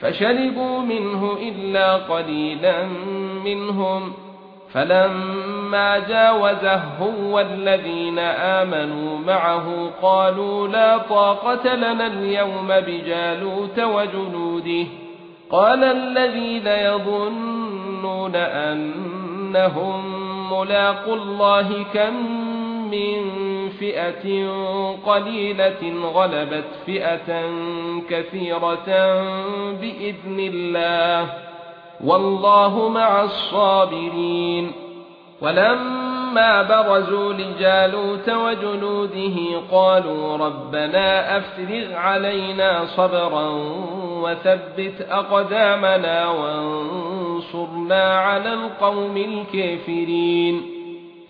فشربوا منه إلا قليلا منهم. فلما جاوزه هو الذين آمنوا معه قالوا لا طاقة لنا اليوم بجالوت وجنوده. قال الذين يظنون أنهم ملاقوا الله كم من فئة قليلة غلبت فئة كثيرة بإذن الله. والله مع الصابرين. ولما برزوا لجالوت وجنوده قالوا ربنا أفرغ علينا صبرا وثبت أقدامنا وانصرنا على القوم الكافرين.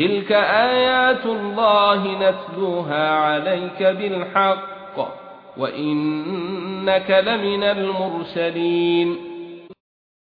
تلك آيات الله نتلوها عليك بالحق وإنك لمن المرسلين